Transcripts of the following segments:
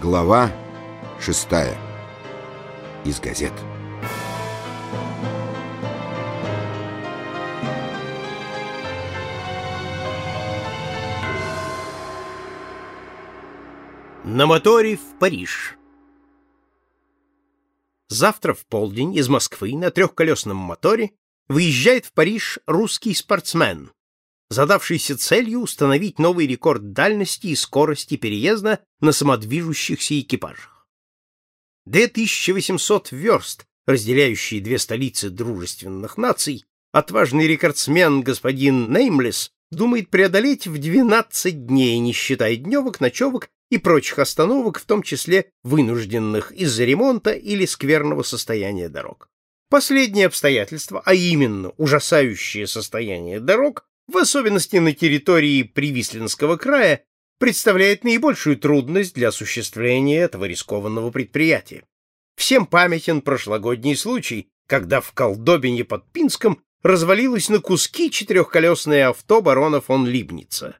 Глава шестая. Из газет. На моторе в Париж. Завтра в полдень из Москвы на трехколесном моторе выезжает в Париж русский спортсмен, задавшийся целью установить новый рекорд дальности и скорости переезда на самодвижущихся экипажах. 2800 верст, разделяющие две столицы дружественных наций, отважный рекордсмен господин Неймлес думает преодолеть в 12 дней, не считая дневок, ночевок и прочих остановок, в том числе вынужденных из-за ремонта или скверного состояния дорог. Последнее обстоятельство, а именно ужасающее состояние дорог, в особенности на территории Привислинского края, представляет наибольшую трудность для осуществления этого рискованного предприятия. Всем памятен прошлогодний случай, когда в Колдобине под Пинском развалилось на куски четырехколесное авто барона фон Либница.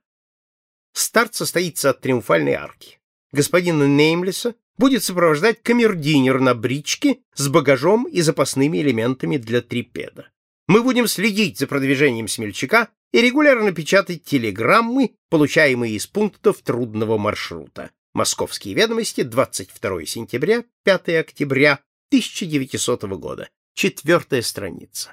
Старт состоится от Триумфальной арки. Господина Неймлеса будет сопровождать камердинер на бричке с багажом и запасными элементами для трипеда. Мы будем следить за продвижением смельчака и регулярно печатать телеграммы, получаемые из пунктов трудного маршрута. Московские ведомости, 22 сентября, 5 октября 1900 года. Четвертая страница.